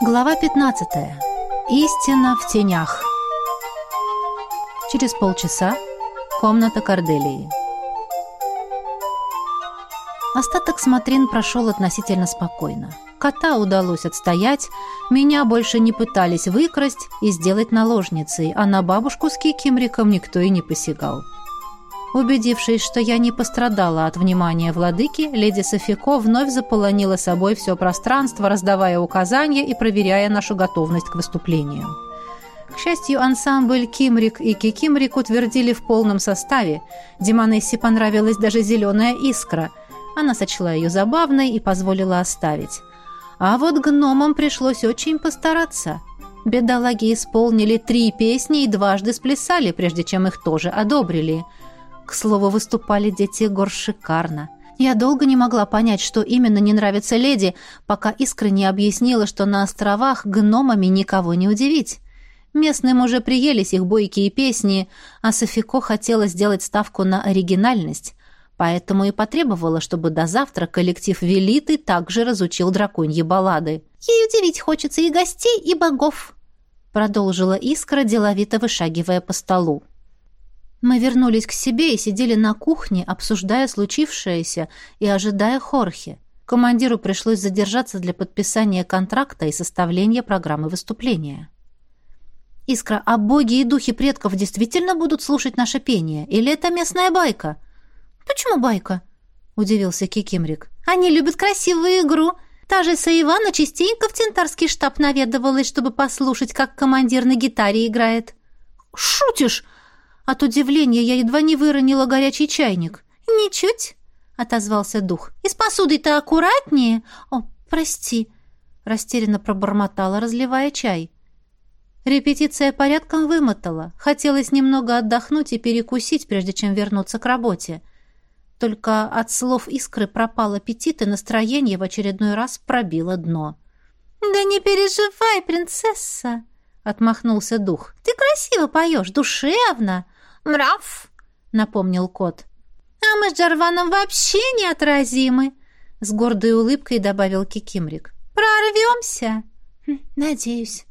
Глава 15. Истина в тенях. Через полчаса комната Корделии. Остаток смотрин прошел относительно спокойно. Кота удалось отстоять, меня больше не пытались выкрасть и сделать наложницей, а на бабушку с Кикимриком никто и не посягал. Убедившись, что я не пострадала от внимания владыки, леди Софико вновь заполонила собой все пространство, раздавая указания и проверяя нашу готовность к выступлению. К счастью, ансамбль Кимрик и Кикимрик утвердили в полном составе. Диманессе понравилась даже зеленая искра. Она сочла ее забавной и позволила оставить. А вот гномам пришлось очень постараться. Бедолаги исполнили три песни и дважды сплясали, прежде чем их тоже одобрили – к слову, выступали дети гор шикарно. Я долго не могла понять, что именно не нравится леди, пока искренне объяснила, что на островах гномами никого не удивить. Местным уже приелись их бойкие песни, а Софико хотела сделать ставку на оригинальность, поэтому и потребовала, чтобы до завтра коллектив Велиты также разучил драконьи баллады. «Ей удивить хочется и гостей, и богов», продолжила Искра, деловито вышагивая по столу. Мы вернулись к себе и сидели на кухне, обсуждая случившееся и ожидая Хорхе. Командиру пришлось задержаться для подписания контракта и составления программы выступления. «Искра, а боги и духи предков действительно будут слушать наше пение? Или это местная байка?» «Почему байка?» — удивился Кикимрик. «Они любят красивую игру. Та же Саивана частенько в тентарский штаб наведывалась, чтобы послушать, как командир на гитаре играет». «Шутишь!» От удивления я едва не выронила горячий чайник. «Ничуть», — отозвался дух. «И с посудой-то аккуратнее. О, прости», — растерянно пробормотала, разливая чай. Репетиция порядком вымотала. Хотелось немного отдохнуть и перекусить, прежде чем вернуться к работе. Только от слов искры пропал аппетит, и настроение в очередной раз пробило дно. «Да не переживай, принцесса!» — отмахнулся дух. «Ты красиво поешь, душевно!» «Мрав!» — напомнил кот. «А мы с Джарваном вообще неотразимы!» — с гордой улыбкой добавил Кикимрик. «Прорвемся!» хм, «Надеюсь».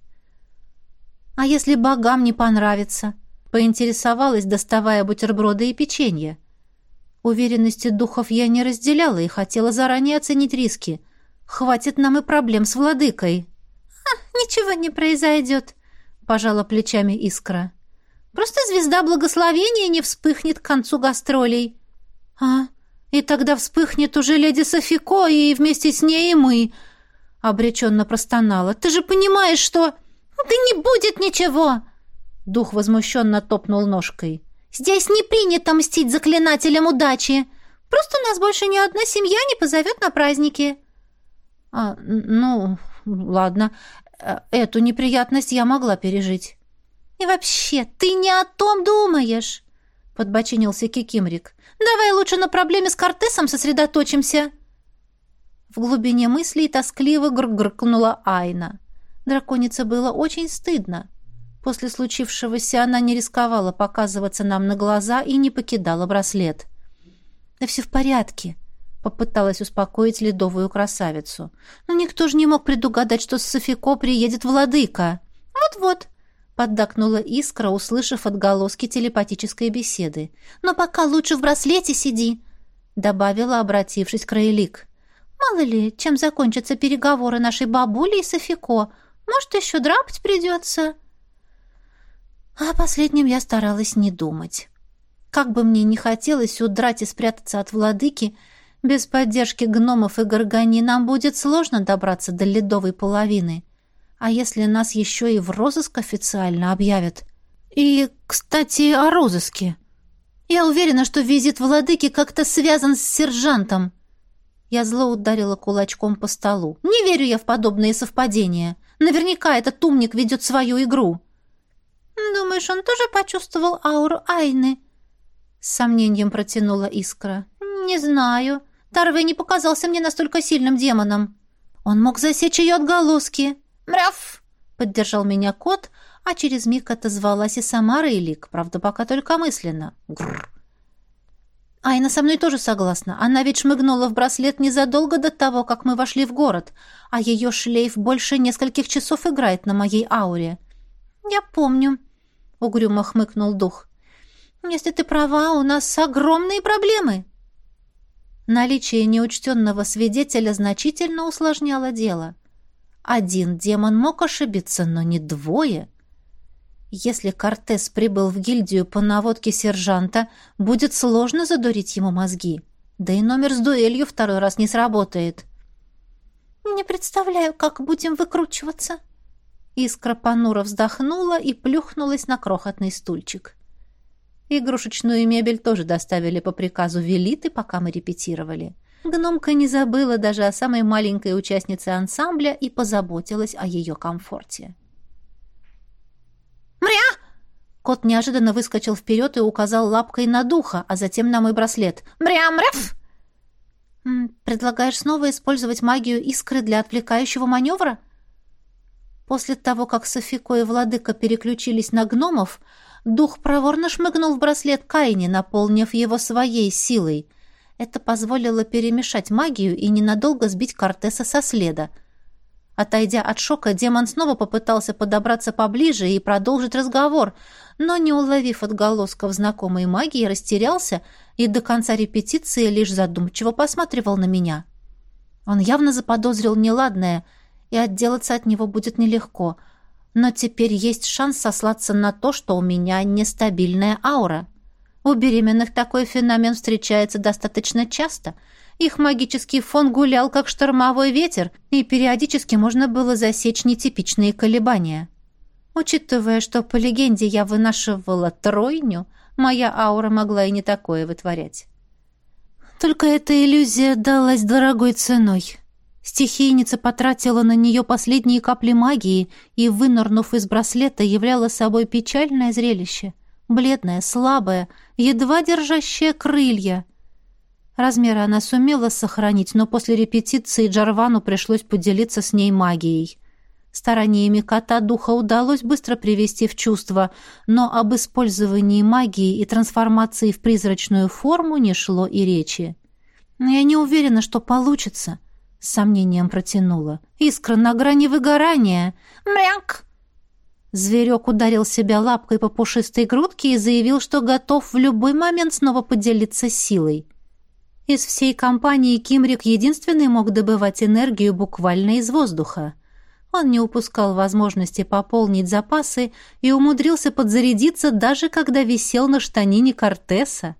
«А если богам не понравится?» — поинтересовалась, доставая бутерброды и печенье. Уверенности духов я не разделяла и хотела заранее оценить риски. Хватит нам и проблем с владыкой. «Ничего не произойдет», — пожала плечами искра. Просто звезда благословения не вспыхнет к концу гастролей. А, и тогда вспыхнет уже леди Софико, и вместе с ней и мы. Обреченно простонала. Ты же понимаешь, что... Да не будет ничего! Дух возмущенно топнул ножкой. Здесь не принято мстить заклинателям удачи. Просто нас больше ни одна семья не позовет на праздники. А, ну, ладно. Э, эту неприятность я могла пережить. «И вообще, ты не о том думаешь!» — подбочинился Кикимрик. «Давай лучше на проблеме с Кортесом сосредоточимся!» В глубине мыслей тоскливо гргркнула Айна. Драконице было очень стыдно. После случившегося она не рисковала показываться нам на глаза и не покидала браслет. «Да все в порядке», — попыталась успокоить ледовую красавицу. «Но никто же не мог предугадать, что с Софико приедет владыка». «Вот-вот», поддакнула Искра, услышав отголоски телепатической беседы. «Но пока лучше в браслете сиди», — добавила, обратившись к Раэлик. «Мало ли, чем закончатся переговоры нашей бабули и Софико. Может, еще драпать придется?» О последнем я старалась не думать. Как бы мне ни хотелось удрать и спрятаться от владыки, без поддержки гномов и горгани нам будет сложно добраться до ледовой половины. А если нас еще и в розыск официально объявят? И, кстати, о розыске. Я уверена, что визит владыки как-то связан с сержантом. Я зло ударила кулачком по столу. Не верю я в подобные совпадения. Наверняка этот умник ведет свою игру. Думаешь, он тоже почувствовал ауру Айны? С сомнением протянула искра. Не знаю. Тарвей не показался мне настолько сильным демоном. Он мог засечь ее отголоски. «Мряв!» — поддержал меня кот, а через миг отозвалась и сама Рейлик, правда, пока только мысленно. Гррр. Айна со мной тоже согласна. Она ведь шмыгнула в браслет незадолго до того, как мы вошли в город, а ее шлейф больше нескольких часов играет на моей ауре. Я помню, угрюмо хмыкнул дух. Если ты права, у нас огромные проблемы. Наличие неучтенного свидетеля значительно усложняло дело. Один демон мог ошибиться, но не двое. Если Кортес прибыл в гильдию по наводке сержанта, будет сложно задурить ему мозги. Да и номер с дуэлью второй раз не сработает. «Не представляю, как будем выкручиваться». Искра понуро вздохнула и плюхнулась на крохотный стульчик. Игрушечную мебель тоже доставили по приказу Велиты, пока мы репетировали. Гномка не забыла даже о самой маленькой участнице ансамбля и позаботилась о ее комфорте. «Мря!» Кот неожиданно выскочил вперед и указал лапкой на духа, а затем на мой браслет. «Мря-мряф!» «Предлагаешь снова использовать магию искры для отвлекающего маневра?» После того, как Софико и Владыка переключились на гномов, Дух проворно шмыгнул в браслет Кайни, наполнив его своей силой. Это позволило перемешать магию и ненадолго сбить Кортеса со следа. Отойдя от шока, демон снова попытался подобраться поближе и продолжить разговор, но, не уловив отголосков знакомой магии, растерялся и до конца репетиции лишь задумчиво посматривал на меня. Он явно заподозрил неладное, и отделаться от него будет нелегко — но теперь есть шанс сослаться на то, что у меня нестабильная аура. У беременных такой феномен встречается достаточно часто. Их магический фон гулял, как штормовой ветер, и периодически можно было засечь нетипичные колебания. Учитывая, что по легенде я вынашивала тройню, моя аура могла и не такое вытворять. Только эта иллюзия далась дорогой ценой. Стихийница потратила на нее последние капли магии и, вынырнув из браслета, являла собой печальное зрелище. Бледная, слабая, едва держащая крылья. Размеры она сумела сохранить, но после репетиции Джарвану пришлось поделиться с ней магией. Стараниями кота духа удалось быстро привести в чувство, но об использовании магии и трансформации в призрачную форму не шло и речи. «Я не уверена, что получится», с сомнением протянула. «Искра на грани выгорания!» «Мряк!» Зверек ударил себя лапкой по пушистой грудке и заявил, что готов в любой момент снова поделиться силой. Из всей компании Кимрик единственный мог добывать энергию буквально из воздуха. Он не упускал возможности пополнить запасы и умудрился подзарядиться даже когда висел на штанине Кортеса.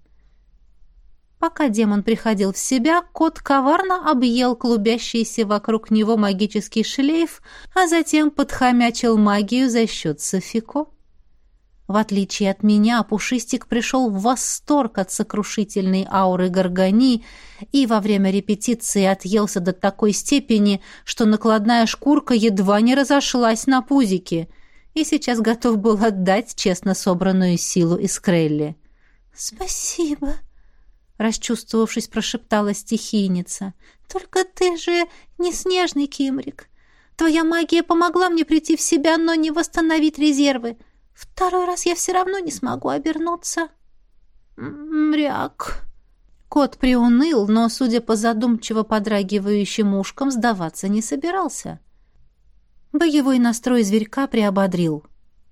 Пока демон приходил в себя, кот коварно объел клубящийся вокруг него магический шлейф, а затем подхомячил магию за счет Софико. В отличие от меня, Пушистик пришел в восторг от сокрушительной ауры Горгани и во время репетиции отъелся до такой степени, что накладная шкурка едва не разошлась на пузике и сейчас готов был отдать честно собранную силу из Крелли. «Спасибо», расчувствовавшись, прошептала стихийница. «Только ты же не снежный кимрик. Твоя магия помогла мне прийти в себя, но не восстановить резервы. Второй раз я все равно не смогу обернуться». «Мряк». Кот приуныл, но, судя по задумчиво подрагивающим ушкам, сдаваться не собирался. Боевой настрой зверька приободрил.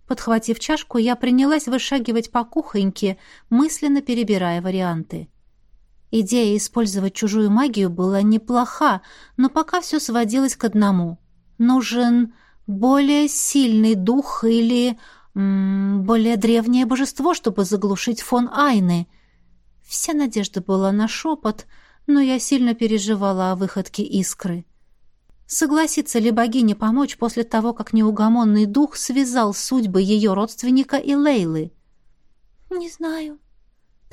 Подхватив чашку, я принялась вышагивать по кухоньке, мысленно перебирая варианты. Идея использовать чужую магию была неплоха, но пока все сводилось к одному. Нужен более сильный дух или м -м, более древнее божество, чтобы заглушить фон Айны. Вся надежда была на шепот, но я сильно переживала о выходке искры. Согласится ли богиня помочь после того, как неугомонный дух связал судьбы ее родственника и Лейлы? «Не знаю», —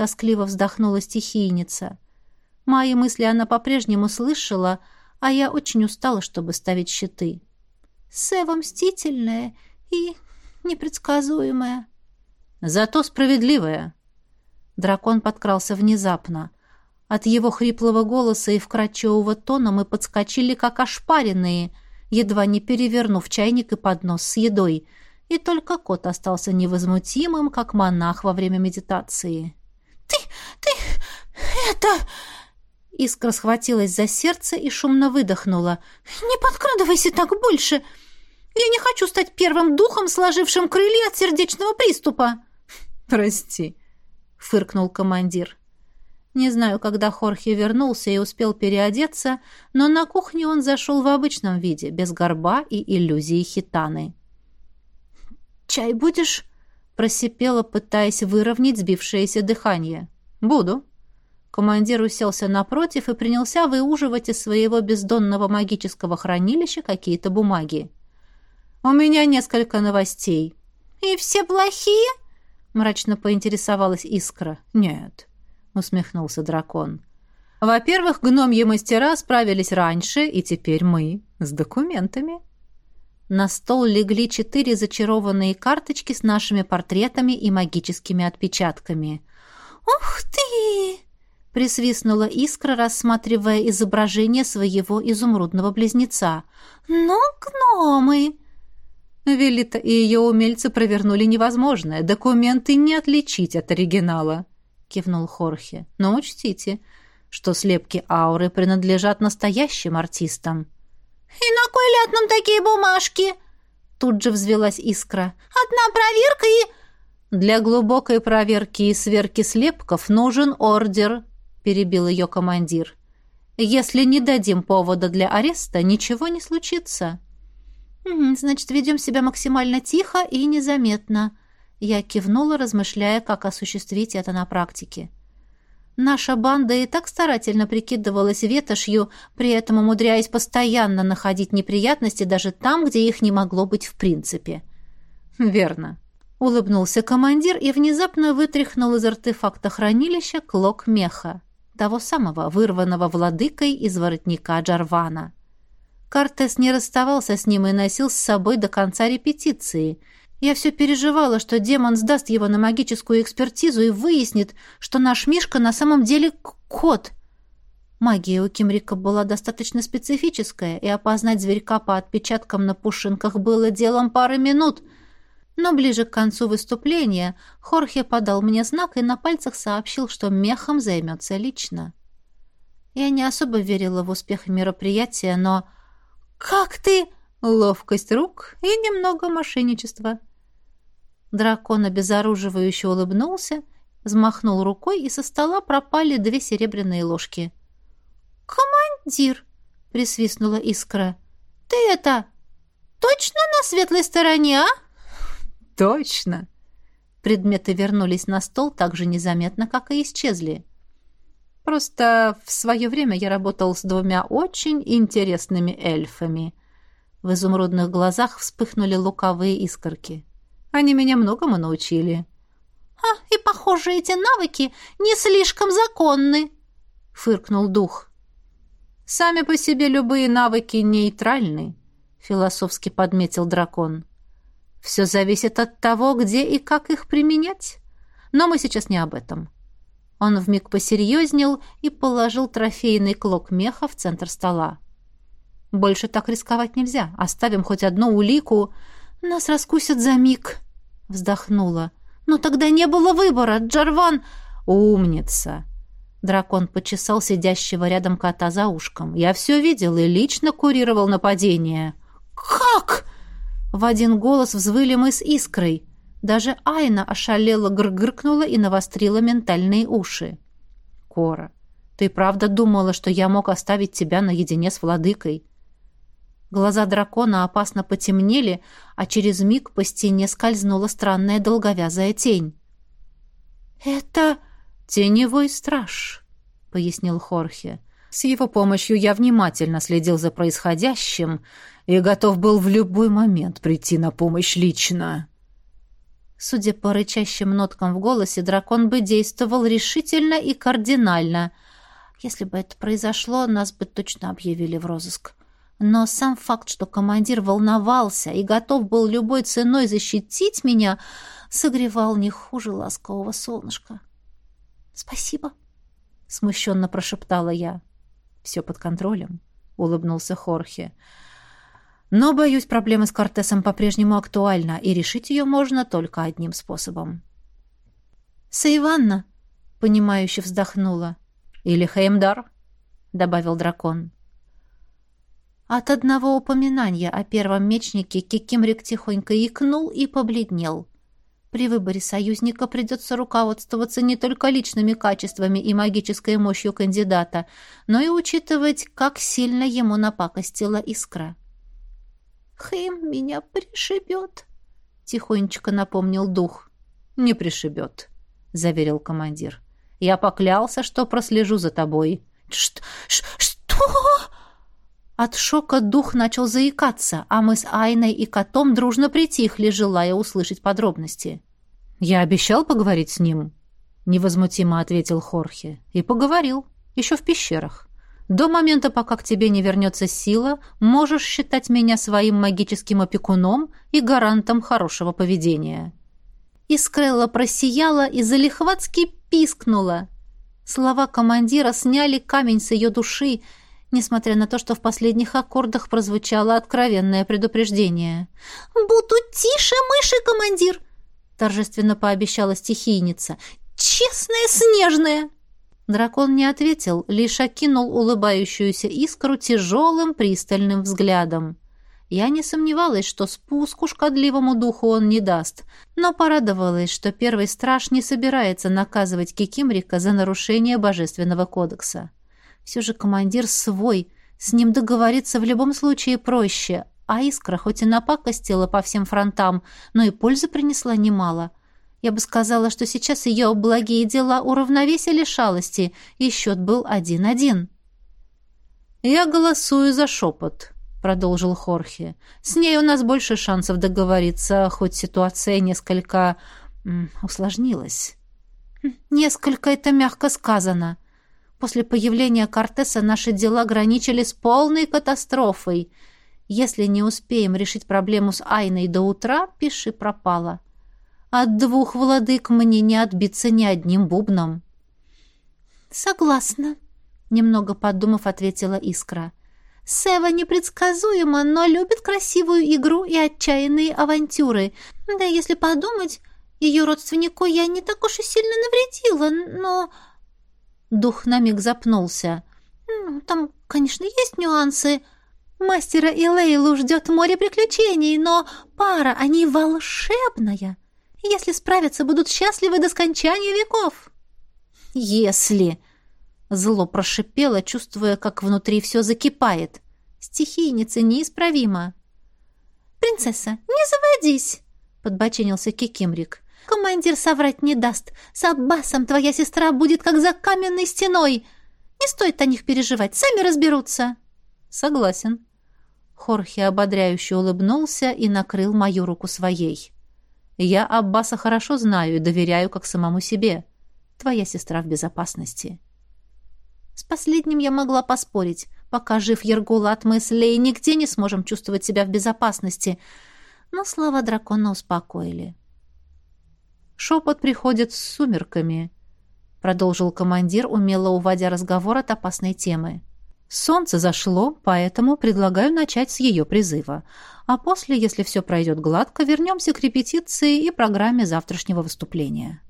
тоскливо вздохнула стихийница. Мои мысли она по-прежнему слышала, а я очень устала, чтобы ставить щиты. «Сева мстительная и непредсказуемая». «Зато справедливая». Дракон подкрался внезапно. От его хриплого голоса и вкрадчивого тона мы подскочили, как ошпаренные, едва не перевернув чайник и поднос с едой, и только кот остался невозмутимым, как монах во время медитации. «Ты... ты... это...» Искра схватилась за сердце и шумно выдохнула. «Не подкрадывайся так больше! Я не хочу стать первым духом, сложившим крылья от сердечного приступа!» «Прости», — фыркнул командир. Не знаю, когда Хорхе вернулся и успел переодеться, но на кухне он зашел в обычном виде, без горба и иллюзии хитаны. «Чай будешь?» — просипела, пытаясь выровнять сбившееся дыхание. «Буду». Командир уселся напротив и принялся выуживать из своего бездонного магического хранилища какие-то бумаги. «У меня несколько новостей». «И все плохие?» — мрачно поинтересовалась Искра. «Нет». — усмехнулся дракон. «Во-первых, гномьи мастера справились раньше, и теперь мы с документами». На стол легли четыре зачарованные карточки с нашими портретами и магическими отпечатками. «Ух ты!» — присвистнула искра, рассматривая изображение своего изумрудного близнеца. «Ну, гномы!» Велита и ее умельцы провернули невозможное. Документы не отличить от оригинала кивнул Хорхе. Но учтите, что слепки ауры принадлежат настоящим артистам. И на кой ляд нам такие бумажки? Тут же взвелась искра. Одна проверка и для глубокой проверки и сверки слепков нужен ордер, перебил ее командир. Если не дадим повода для ареста, ничего не случится. Значит, ведем себя максимально тихо и незаметно, я кивнула, размышляя, как осуществить это на практике. Наша банда и так старательно прикидывалась ветошью, при этом умудряясь постоянно находить неприятности даже там, где их не могло быть в принципе. «Верно», — улыбнулся командир и внезапно вытряхнул из артефакта хранилища клок меха, того самого, вырванного владыкой из воротника Джарвана. Картес не расставался с ним и носил с собой до конца репетиции — я все переживала, что демон сдаст его на магическую экспертизу и выяснит, что наш Мишка на самом деле кот. Магия у Кимрика была достаточно специфическая, и опознать зверька по отпечаткам на пушинках было делом пары минут. Но ближе к концу выступления Хорхе подал мне знак и на пальцах сообщил, что мехом займется лично. Я не особо верила в успех мероприятия, но... «Как ты...» Ловкость рук и немного мошенничества. Дракон обезоруживающе улыбнулся, взмахнул рукой, и со стола пропали две серебряные ложки. «Командир!» — присвистнула искра. «Ты это... точно на светлой стороне, а?» «Точно!» Предметы вернулись на стол так же незаметно, как и исчезли. Просто в свое время я работал с двумя очень интересными эльфами. В изумрудных глазах вспыхнули лукавые искорки. Они меня многому научили». «А, и, похоже, эти навыки не слишком законны», — фыркнул дух. «Сами по себе любые навыки нейтральны», — философски подметил дракон. «Все зависит от того, где и как их применять. Но мы сейчас не об этом». Он вмиг посерьезнел и положил трофейный клок меха в центр стола. «Больше так рисковать нельзя. Оставим хоть одну улику, «Нас раскусят за миг», — вздохнула. «Но тогда не было выбора, Джарван...» «Умница!» Дракон почесал сидящего рядом кота за ушком. «Я все видел и лично курировал нападение». «Как?» В один голос взвыли мы с искрой. Даже Айна ошалела, гргыркнула и навострила ментальные уши. «Кора, ты правда думала, что я мог оставить тебя наедине с владыкой?» Глаза дракона опасно потемнели, а через миг по стене скользнула странная долговязая тень. «Это теневой страж», — пояснил Хорхе. «С его помощью я внимательно следил за происходящим и готов был в любой момент прийти на помощь лично». Судя по рычащим ноткам в голосе, дракон бы действовал решительно и кардинально. Если бы это произошло, нас бы точно объявили в розыск. Но сам факт, что командир волновался и готов был любой ценой защитить меня, согревал не хуже ласкового солнышка. «Спасибо», — смущенно прошептала я. «Все под контролем», — улыбнулся Хорхе. «Но, боюсь, проблема с Кортесом по-прежнему актуальна, и решить ее можно только одним способом». «Саиванна», — понимающе вздохнула, Или Хеймдар, добавил дракон. От одного упоминания о первом мечнике Кикимрик тихонько икнул и побледнел. При выборе союзника придется руководствоваться не только личными качествами и магической мощью кандидата, но и учитывать, как сильно ему напакостила искра. «Хэм меня пришибет», — тихонечко напомнил дух. «Не пришибет», — заверил командир. «Я поклялся, что прослежу за тобой». «Что? Что?» От шока дух начал заикаться, а мы с Айной и котом дружно притихли, желая услышать подробности. «Я обещал поговорить с ним», — невозмутимо ответил Хорхе. «И поговорил. Еще в пещерах. До момента, пока к тебе не вернется сила, можешь считать меня своим магическим опекуном и гарантом хорошего поведения». Искрелла просияла и залихватски пискнула. Слова командира сняли камень с ее души, несмотря на то, что в последних аккордах прозвучало откровенное предупреждение. «Буду тише мыши, командир!» — торжественно пообещала стихийница. «Честная снежная!» Дракон не ответил, лишь окинул улыбающуюся искру тяжелым пристальным взглядом. Я не сомневалась, что спуску шкодливому духу он не даст, но порадовалась, что первый страж не собирается наказывать Кикимрика за нарушение Божественного кодекса. Все же командир свой, с ним договориться в любом случае проще, а искра хоть и напакостила по всем фронтам, но и пользы принесла немало. Я бы сказала, что сейчас ее благие дела уравновесили шалости, и счет был один-один. «Я голосую за шепот», — продолжил Хорхе. «С ней у нас больше шансов договориться, хоть ситуация несколько... усложнилась». «Несколько это мягко сказано», После появления Кортеса наши дела граничили с полной катастрофой. Если не успеем решить проблему с Айной до утра, пиши пропало. От двух владык мне не отбиться ни одним бубном. «Согласна», — немного подумав, ответила Искра. «Сева непредсказуема, но любит красивую игру и отчаянные авантюры. Да, если подумать, ее родственнику я не так уж и сильно навредила, но...» Дух на миг запнулся. «Ну, там, конечно, есть нюансы. Мастера и Лейлу ждет море приключений, но пара, они волшебная. Если справятся, будут счастливы до скончания веков». «Если...» — зло прошипело, чувствуя, как внутри все закипает. «Стихийница неисправима». «Принцесса, не заводись!» — подбоченился Кикимрик. Командир соврать не даст. С Аббасом твоя сестра будет как за каменной стеной. Не стоит о них переживать, сами разберутся. Согласен. Хорхе ободряюще улыбнулся и накрыл мою руку своей. Я Аббаса хорошо знаю и доверяю как самому себе. Твоя сестра в безопасности. С последним я могла поспорить. Пока жив Ергулат, мы с Лей нигде не сможем чувствовать себя в безопасности. Но слова дракона успокоили. Шепот приходит с сумерками», — продолжил командир, умело уводя разговор от опасной темы. «Солнце зашло, поэтому предлагаю начать с ее призыва. А после, если все пройдет гладко, вернемся к репетиции и программе завтрашнего выступления».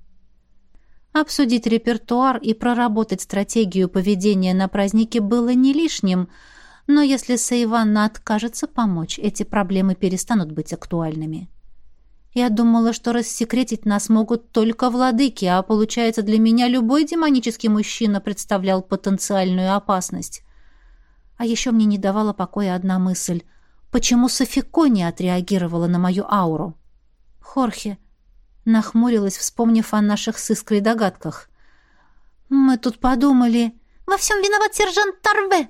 Обсудить репертуар и проработать стратегию поведения на празднике было не лишним, но если Сейванна откажется помочь, эти проблемы перестанут быть актуальными. Я думала, что рассекретить нас могут только владыки, а получается, для меня любой демонический мужчина представлял потенциальную опасность. А еще мне не давала покоя одна мысль. Почему Софико не отреагировала на мою ауру? Хорхе нахмурилась, вспомнив о наших с Искрой догадках. «Мы тут подумали...» «Во всем виноват сержант Торве!»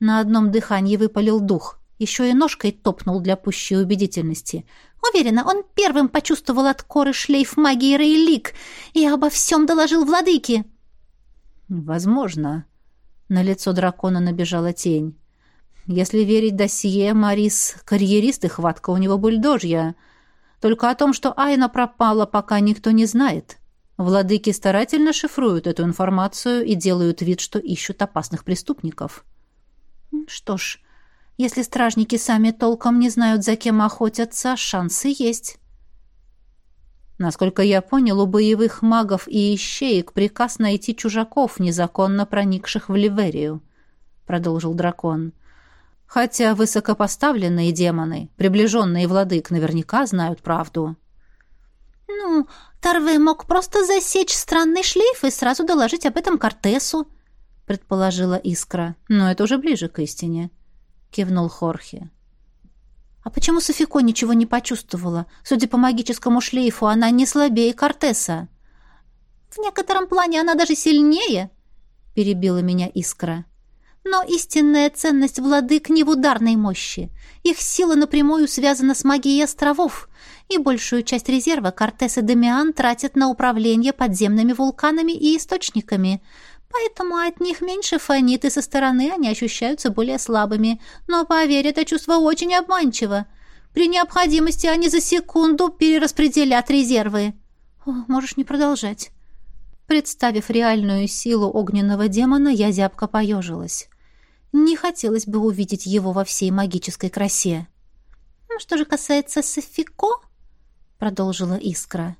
На одном дыхании выпалил дух. Еще и ножкой топнул для пущей убедительности. Уверена, он первым почувствовал от коры шлейф магии Рейлик и обо всем доложил владыке. Возможно. На лицо дракона набежала тень. Если верить досье, Марис — карьерист и хватка у него бульдожья. Только о том, что Айна пропала, пока никто не знает. Владыки старательно шифруют эту информацию и делают вид, что ищут опасных преступников. Что ж, если стражники сами толком не знают, за кем охотятся, шансы есть. Насколько я понял, у боевых магов и ищеек приказ найти чужаков, незаконно проникших в Ливерию, продолжил дракон. Хотя высокопоставленные демоны, приближенные владык, наверняка знают правду. Ну, Тарве мог просто засечь странный шлейф и сразу доложить об этом Кортесу, предположила Искра. Но это уже ближе к истине, кивнул Хорхе. А почему Софико ничего не почувствовала? Судя по магическому шлейфу, она не слабее Кортеса. В некотором плане она даже сильнее, перебила меня Искра. Но истинная ценность владык не в ударной мощи. Их сила напрямую связана с магией островов, и большую часть резерва Кортес и Демиан тратят на управление подземными вулканами и источниками. Поэтому от них меньше фонит, и со стороны они ощущаются более слабыми. Но, поверь, это чувство очень обманчиво. При необходимости они за секунду перераспределят резервы. О, можешь не продолжать. Представив реальную силу огненного демона, я зябко поежилась. Не хотелось бы увидеть его во всей магической красе. «Ну, «Что же касается Софико?» — продолжила Искра.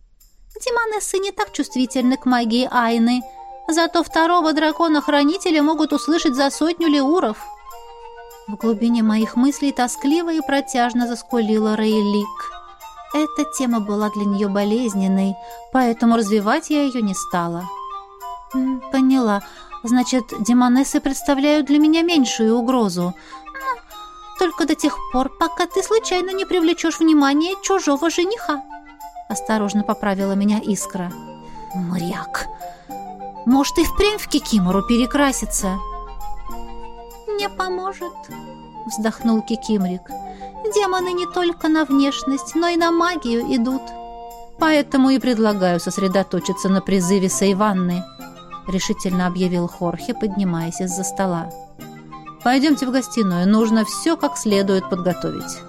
«Демонессы не так чувствительны к магии Айны, зато второго дракона-хранителя могут услышать за сотню леуров». В глубине моих мыслей тоскливо и протяжно заскулила Рейлик. Эта тема была для нее болезненной, поэтому развивать я ее не стала. «Поняла. Значит, демонессы представляют для меня меньшую угрозу. Ну, только до тех пор, пока ты случайно не привлечешь внимание чужого жениха. Осторожно поправила меня Искра. Мряк. Может, и впрямь в Кикимору перекраситься? Не поможет, вздохнул Кикимрик. Демоны не только на внешность, но и на магию идут. Поэтому и предлагаю сосредоточиться на призыве Сайванны. — решительно объявил Хорхе, поднимаясь из-за стола. «Пойдемте в гостиную. Нужно все как следует подготовить».